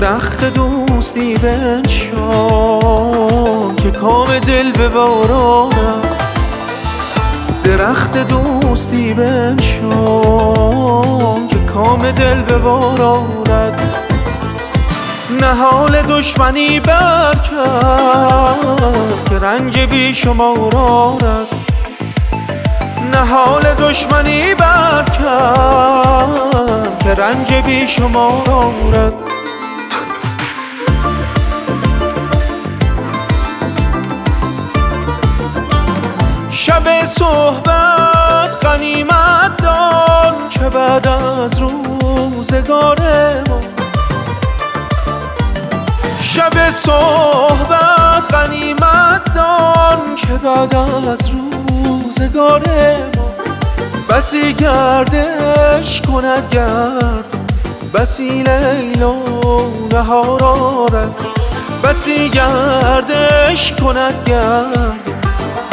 درخت دوستی بنشان که کام دل ببارانم درخت دوستی بنشان که کام دل ببارد نه حال دشمنی برکرد که رنج بی شما رارد نه حال دشمنی برکرد که رنج بی صحبت غنیمت دار که بعد از روزگار ما. شب صحبت غنیمت دار که بعد از روزگار ما. بسی گردش کند گرد بسی لیل و نهار آرد بسی گردش کند گرد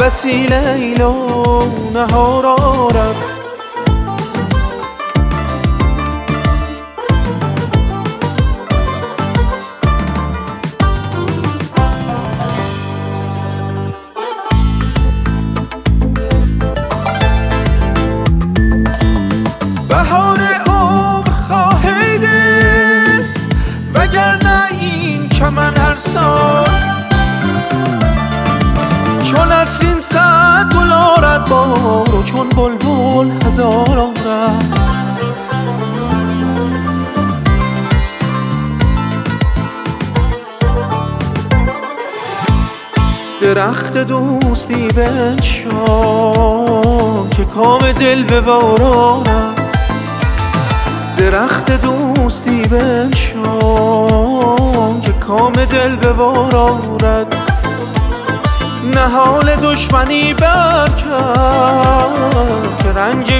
بسی لیل و نهار آرد. بهار عمر خواهیده وگرنه این چمن هر سال. چون این صد گل آرد بار و چون بلبل هزار آرد. درخت دوستی بنشان که کام دل ببارانم درخت دوستی بنشان که کام دل ببارد نه حال دشمنی برکرد که رنج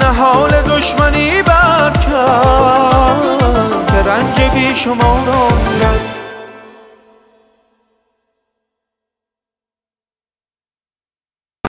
نه حال دشمنی برکرد که رنج بی شما رارد